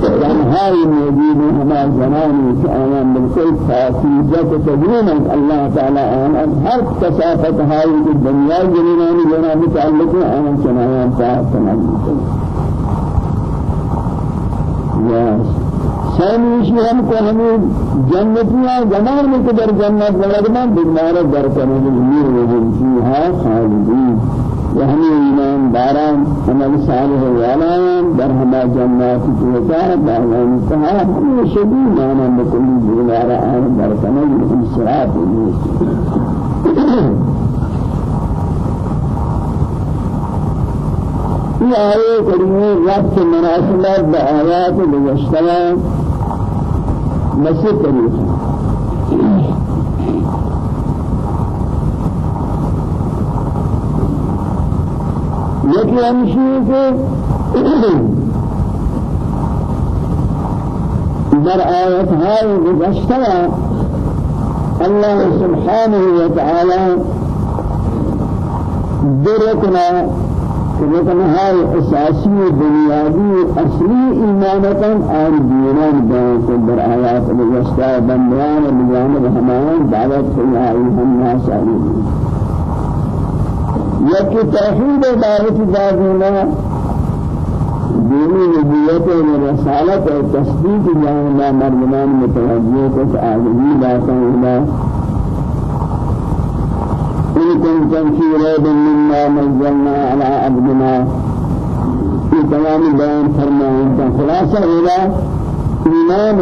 S1: تنہائی موجود ہما زمانی کہ آیا بالکل فاسیزت تدرین اللہ تعالی آنا ہر کسافت ہائی کی دنیا جنینانی جنا متعلق آنا چنایان پاک تنہی Yes. ثانیش ہم کو ہمیں جنتیاں زمان میں قدر جنت لگنا بیمار در کرنے کے لیے وہ فيها خالدين وهم ایمان داران عمل صالح والان در ہما جنات کی وجہ باغان کہا ہم شدید مانا بكل جنار آن در کرنے کے صراط یہ آئے کریمے وقت مناسبت بآیات گزشتہ نسی طریقہ یکی ہمشی کہ در آیت های گذشته الله سبحانه وتعالى دركنا لیکن ہر اساسی بنیادی اصلی ایمانتا اور دینان بیان کو در آیات مجسطہ بندیان بجانب ہمان دعوت آئی ہم ناس آئی یکی توحید دعوت دادونا دینی نبیت و رسالت و تصدیق جانبا مردمان متوجہ باتا كنتم في ريب مما نزلنا على عبدنا في تمام بيان فرمان خلاصة إلى إيمان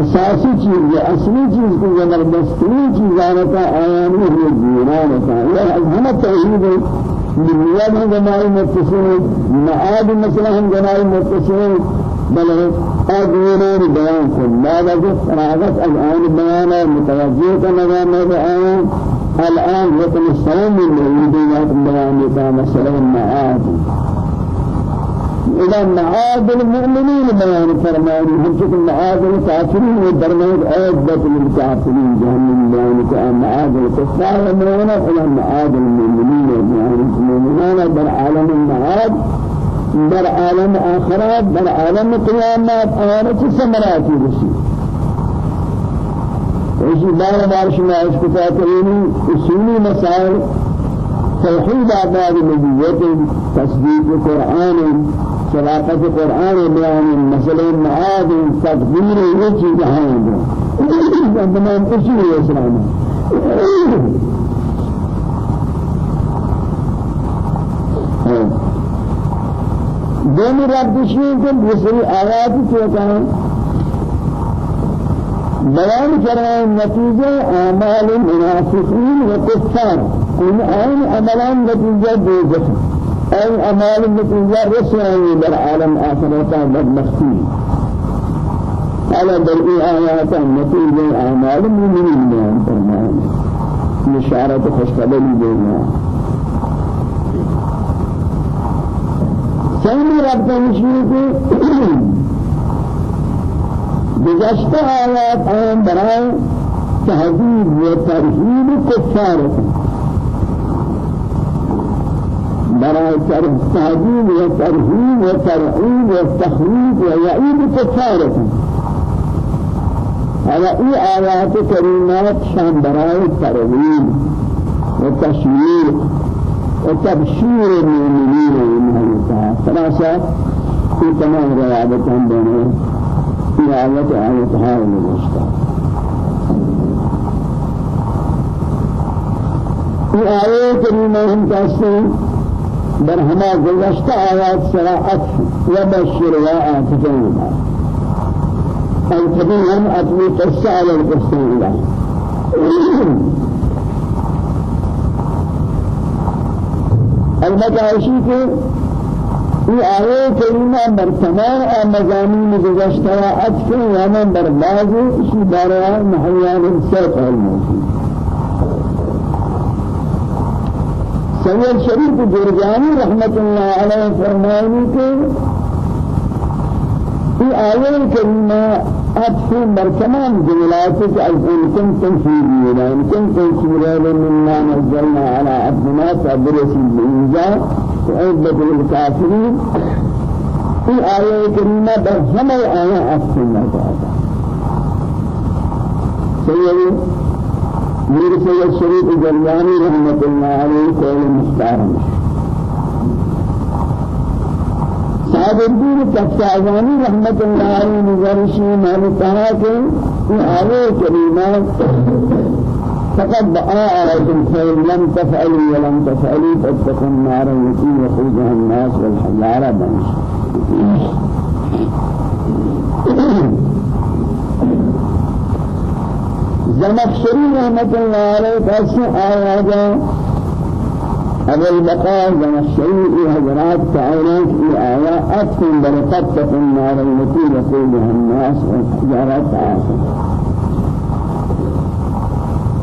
S1: اساسی چیز ہے اصلی چیز کو زبردستی چیز آتا آیانی ہے جیران ہوتا یہ ہم توحید بنیاد ہم جماعی متصل معاد مثلا ہم جماعی متصل بل آدینان بیان کن۔ بعد از فراغت الآن بیان متوجه کرنا میں آیان الآن وطن السلام من الوجودات بیان کا مسئلہ معاد إلى معاد المؤمنين بيان فرماني هم معاد الكافرين ودرمات عدة للكافرين جهنم بيان كأن معاد الكفار مرانا إلى معاد المؤمنين بيان المؤمنين در عالم المعاد در عالم آخرات در عالم قيامات آيات سمراتي بسي وشي بار بار شما عشق فاتريني أصولي مسائل توحيد آباد نبوة تصديق القرآن صلاة القرآن بيان مسألة معاد تقدير يجي جهان عندما أصول الإسلام دونی ردشی کے دوسری آیات کے کہاں بیان کرنے نتیجہ اعمال منافقین و کفار. آن عین عملان نتیجہ دو جسم أي أمال النتيجة رسائي در عالم آخرتا بدمختی على در آيات النتيجة أعمال المؤمنين بيان فرمان. نشارة خوشخبری دینا ثاني رب تنشيه گزشتہ آیات ہیں برائے تحذير و ترہیب کفارت. برای وترهيب وترعيب والتخويف ويعيد كفارة هذا اي آيات كريمات شان برای ترغيب وتشويق وتبشير المؤمنين والمؤمنات ثلاثة في تمام روابطهم بينهم في آيات آيات هذه المشتاق في آيات كريمة هم تأسين بر ہما گزشتہ آیات سراعت و بشر و آتفین الفبین ہم اپنی قصہ علی القصہ اللہ البتہ ایشی کہ یہ آیے کریمہ بر تمام مضامین گزشتہ و اطفین یعنی بر بعض اسی بارے محیان السیط الموجود سید شریف جرجانی رحمت اللہ علیہ فرمائنی کہ کریمہ أطف بركمان جملاتك أن كنتم في دينا إن كنتم سورة مما نزلنا على عبدنا فبرس الإنجاء وعدة للكافرين في آية كريمة برهم آية أطف الله سيدي میر سید شریف جلیانی رحمت اللہ علیہ قول مختار صاحب الدین تفتازانی رحمت اللہ علیہ نظرشی کہا کہ یہ آیے کریمہ فقد آية خير لم تفعلوا ولم تفعلوا فاتقوا النار التي وقودها الناس والحجارة. رحمت اللہ علیہ کیسے آیا جا ابو البقاء زمخشری حضرات تعالات کی آیا اتکن برکت تکن نار التي يقولها الناس والحجارات آسان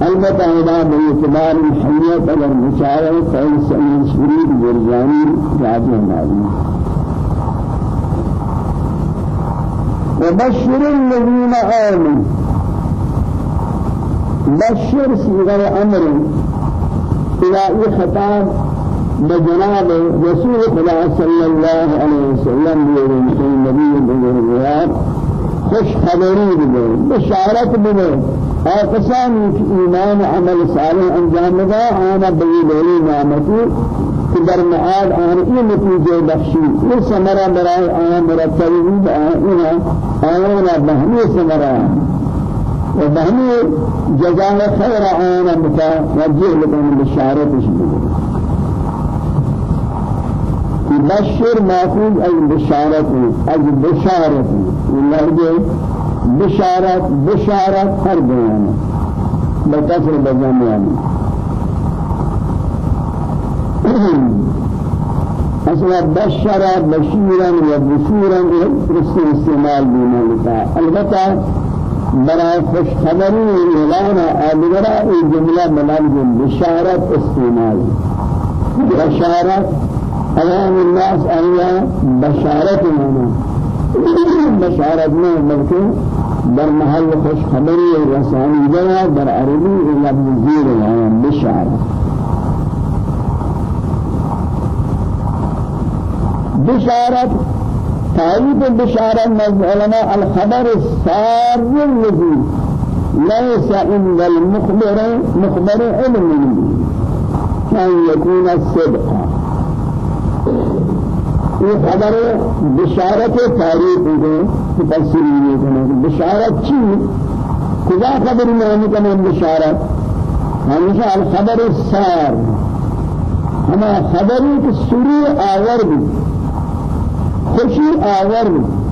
S1: البتہ ادا باعتبار الحیت اگر مشاعر قول سعید شریف جرجانی راجع معلوم وبشر الذين آمنوا. بشر صيغه أمر إلى خطاب بجناب رسول الله صلى الله عليه وسلم يقول النبي بالرياض خوش خبری بده بشارت بده. آقسان ایمان عمل صالح انجام دا آنا دولی نعمتی کہ در معاد آن این نتیجه بخشی. یہ سمرہ برای آن مرتبی آنا آنا بہمی سمرہ وبهني جزاء خير عانا متوجه لكم بالشارة تشبه بشر ماخوذ أي بشارة أي بشارة والله بشارة بشارة هر بيانا بكسر بجمعنا أصلا بشر بشيرا وبشورا رسل استعمال بنا لتا البته برای خوش خبری اعلان آدگرا ای جمله بلند بشارت استعمال. بشارت أيام الناس بشارة منا بشارة منا بلکہ در محل خوش خبری رسانی جنا در عربی لفظ زیر العام بشارة بشارة تعريف البشارة من علماء الخبر السار الذي ليس عند المخبر مخبر علم. كان يكون الصدق. یہ خبر بشارت تعریف ہے تفسیر یہ ہے بشارت چی؟ کجا خبر میں کہ بشارت۔ ہمیشہ الخبر السار ہما خبری کہ سوری آور بھی خوشی آور بھی۔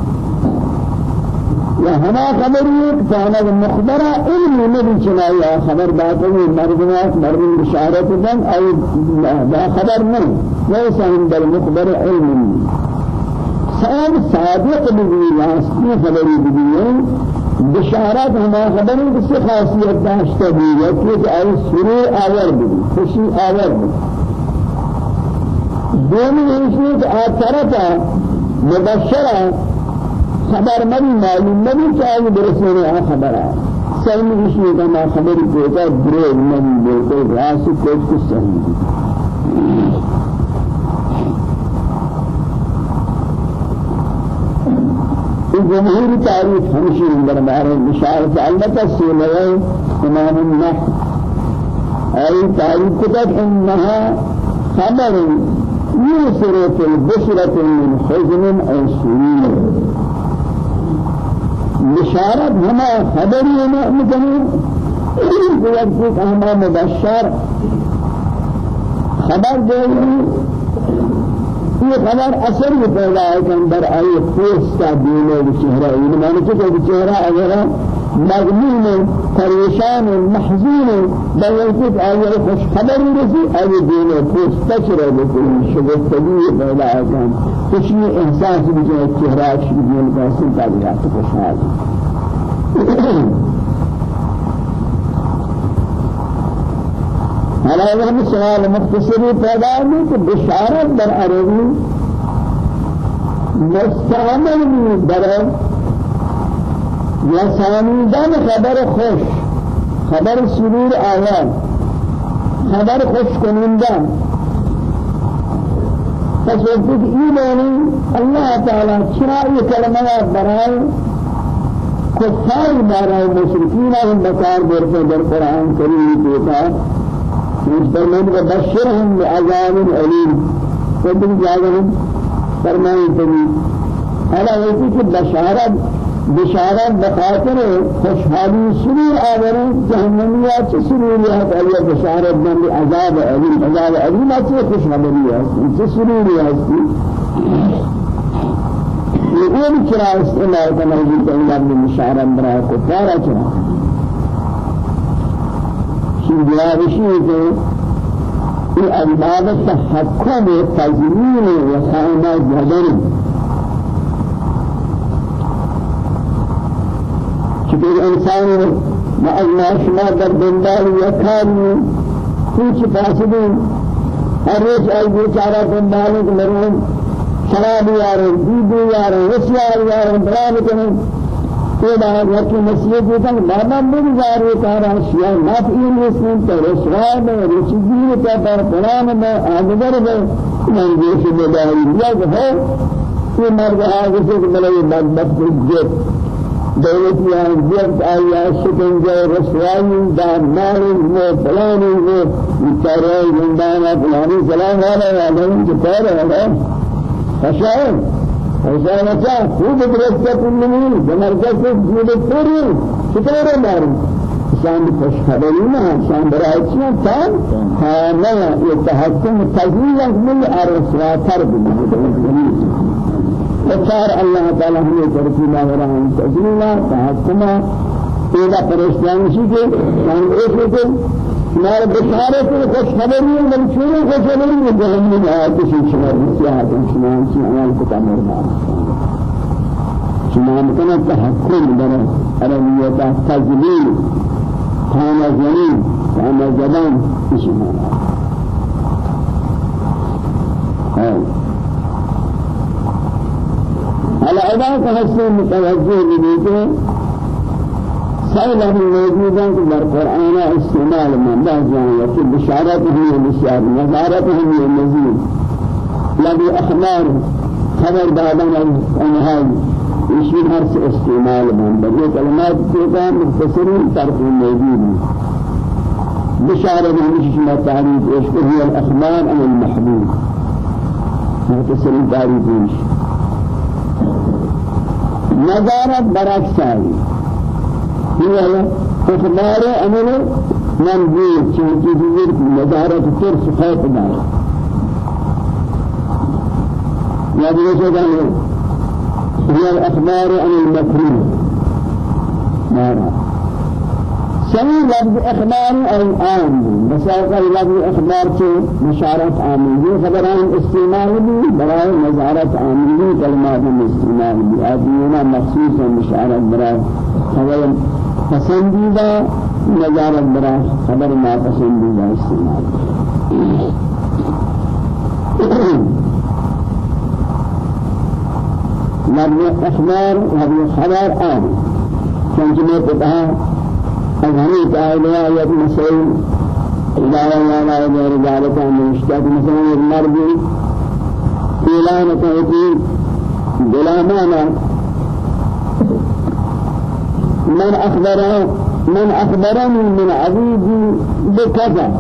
S1: یا ہما خبری کہ کانا مخبرہ علم نبی چنائی خبر باتی مردمات مردم بشارت دن ای خبر نہیں ليس عند المخبر علم. سام صادق بگوی راستی خبری بگوی بشارات ہما خبری بس خاصیت داشته بھی کہ آی سرور آور بھی خوشی آور بھی دومی ایشی کہ آترتا مبشرہ خبر مبی معلوم مبی چاہیے برسونے آ خبر. آ سلم ایشی کہ ما خبری کوتا دروگ مبی بولتے راسی کوچ کس صحیح جمهور تعريف همشي دربار البشارة البته سيلة إمام النحو أي تعريف كتب إنها خبر يسر في البشرة من حزن أو سرور بشارة هما خبر هما مثلا يقول أهما مبشر. خبر دے یہ خبر اثر بھی پیدا ہے کہ اندر آئی خوش کا دین چہرہ کہ چہرہ مغموم پریشان محزون بلکہ آئی خوش خبر رسی آئی دین و خوش تشرہ بکلی شگفتگی پیدا کہ خوشی احساس بھی جو چہرہ شبی دین کا سنتا بھی حالا ہم سوال مختصری پیدا ہوئی کہ بشارت در عربی مستعمل در یا سامیدن خبر خوش خبر سرور آیان خبر خوش کنندن. پس وقتی کہ ایمانی اللہ تعالی چرا یہ کلمہ برائے کفار برائے مشرکین ہم بکار برتے در قرآن کریم دیتا فرمان بشرهم بعذاب أليم فبن جاگرن فرمان تبي حالا ویسی کہ بشارت بشارت بخاطر خوشحالی سرور آورن جہنمیات سے سروریات آیا بشارت من عذاب علیم عذاب علیم اچھے خوشحالی ہے سے سروری ہے یہ چرا استعمال کرنا ہے کہ اللہ نے بشارت برائے کو پارا چرا جوابشی کہ یہ اسباب تحکم تزمین و خائمہ جدن چکہ إنسان ما شما در دنبال یکانی فاسدین ہر روز آئی بیچارہ دنبالوں کو مرون شراب یارن دیدو یارن رسیار یارن برام کنن خدا وقتی مسیح بودن بابا بگذاری کارا شیا نافعی نیستن تو رسوا میں رسیدی تا پر قرآن میں آدگر میں من جیسے بداری لگ ہے یہ مرد آگے سے ملے بدبخت دولتی آن جت آیا شکنجہ رسوائی دار ماری میں فلانی میں بیچارے زندانا فلانی سلام علیہ وسلم کے پیر ہے خشائی وزارة خوب درسة كلمين بمركز جود الطريق شكرا ماري شان خوش خبری نه شان برای تام ها نه يتحكم تزویل من ارسلاتر بني وچار الله ترکی ما ورہم تزویل تحكم ایدا پریشان شي کہ ہم ایک کو ہمارے بشارے کو خوش خبری ہے بل چھوڑو خوش خبری ہے جہنم میں آیا کسی شمار سیاحت شمار کی عمل کو تعمیر شمار کنا تحكم در عربیت تزویل كان زمين كان زمان اسمه على عبادة حسن متوجه لديك سائلة موجودة في القرآن استعمال من بعض يعني بشارتهم والبشار نظارتهم والنزيل الذي أخبار خبر بعضنا عن هذا ہر سے استعمال بجے کلمات کے کا مختصرین طرف موجود ہے بشارة بهمش ما تعريف إيش هي الاخبار عن المحبوب. مختصرين تعريف إيش نظارة برعكساري هي أخبار عن المنبوب چونکہ دیگر نظارة ترس خوف دار یا دیگر هي الأخبار عن المكروه مارا سمي لفظ أخبار أي عام؟ بس أقل لفظ أخبار شو؟ مشارة عامل خبران استعمال بي براء نظارة عامل كلمات استعمال بي. آدمينا مخصوصا مشارة براء خبر پسندیدہ نظارت برا خبر ناپسندیدہ استعمال مبني أخبار هذه خبر عام. كنجمة بتاع أذهني تعالى يد مسائل إذا لا غير ذلك من مشتاق مثلا المرض إعلان توحيد بلا من أخبره من أخبرني من عبيدي بكذا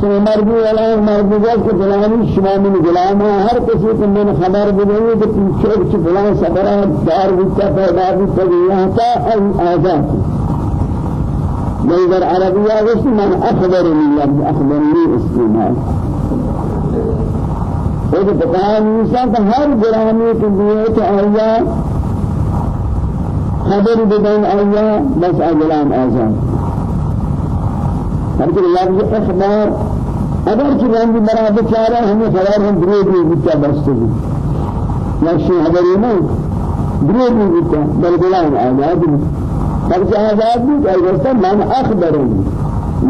S1: سو مردی والا مردی جس کے فلانی شما من غلام ہر کسی کو من خبر بدے کہ پیچھے کچھ فلان سفر دار بتا پیدا بتا یہاں تا آزاد. در عربية وش من أخبرني لفظ أخبرني استعمال وجه بقاء الإنسان هر جرامي كبيرة آية خبر بدين آية بس أجلام آزاد ہم کے لفظ أخبار اگر کہ رنگ برا بیچارہ ہمیں خبر ہم درود نہیں بتا بستے ہیں نشی خبری نہیں درود نہیں بتا بل بلان آزاد نہیں بلکہ آزاد نہیں کہ ایسا من اخبرنی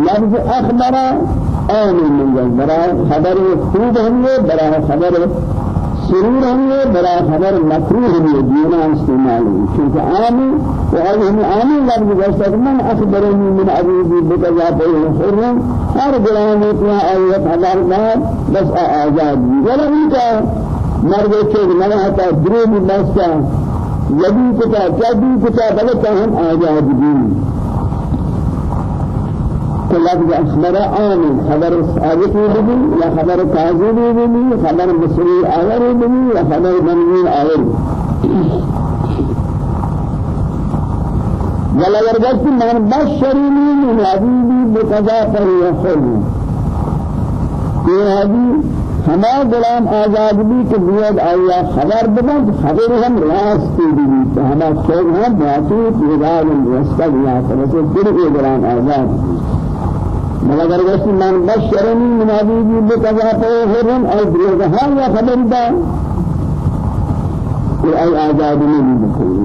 S1: لفظ اخبر آمین من جل برا خبر خوب ہم یہ برا خبر سرور ہم یہ بڑا خبر مکروہ ہے دینا استعمال کیونکہ عامی وهذا هم عامی لفظ جسد من أخبرني من عبيدي بكذا بين حرم هر غلام اتنا آيات حضار ما بس آزاد ولا انت مرد چیز من حتى دروب يدي كتاب جدي كتاب بلتا هم آزاد دين لفظ أخبر آمن خبر ثابت بني يا خبر كاذب بني خبر مسرور آور بني يا خبر منوين آور۔ ولا يرجعت من بشرني من حبيبي بقضاء فليخل یہ حدیث ہما غلام آزاد بھی کہ بیاد آیا خبر بدن خبر ہم راستی بھی تو ہما شوق ہم باقی پیدار رستہ دیا کرتے پھر یہ غلام آزاد۔ مگر وقت من بشرني من حبيبي بكذا فهرم أي بريغها يا خبر دا۔ أي آزادني بكل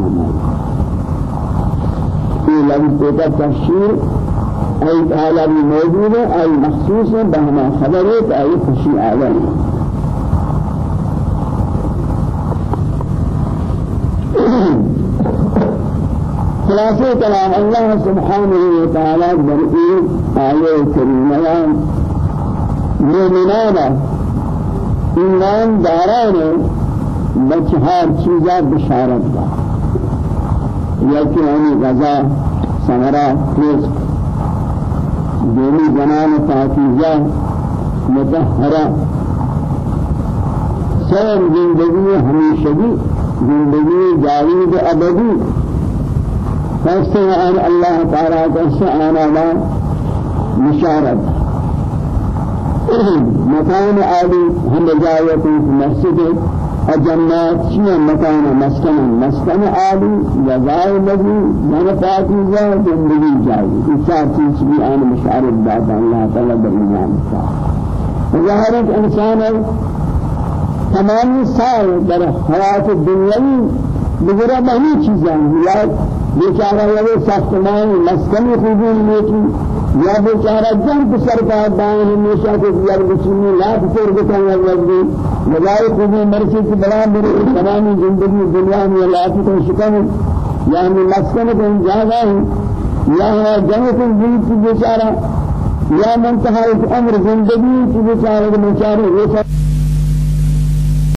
S1: في لم تكن تشير أي حالة موجودة أي مخصوصة بهما خبرت أي خشي أعلم خلاصة كلام الله سبحانه وتعالى برئي آية كريمة. مؤمنان ایمان داران بچهار چیزا بشارت دا یکی ہمی غذا سمرا رزق. دینی زنان پاکیزہ متحرہ سیر زندگی ہمیشگی زندگی جاوید ابدی فاستے آن اللہ تعالیٰ کا آنا لا مشارت عالي هم جاية في مسجد الجنات شيء مكان مسكن. مسكن عالي جزاء الذي من فاتيزا جائے یہ چار چیز بھی آن مشارت بعد اللہ تعالی بالإيمان ظاهر انسان تمام سال در حیات دنیوی بگرا بہنی چیزاں یا بیچارہ یہ ساختمان مسکن خوبی نیکی یا بیچارہ جن پر سرکار دائیں ہمیشہ کو یار بچنی لاکھ پور بکن لگی مزای خوبی مرسی کی بلا میری تمامی زندگی دنیا میں لاکھ تو شکن یعنی مسکن کو جگہ ہے یا جن کو بیچارہ یا منتہا عمر زندگی کی بیچارہ بیچارہ یہ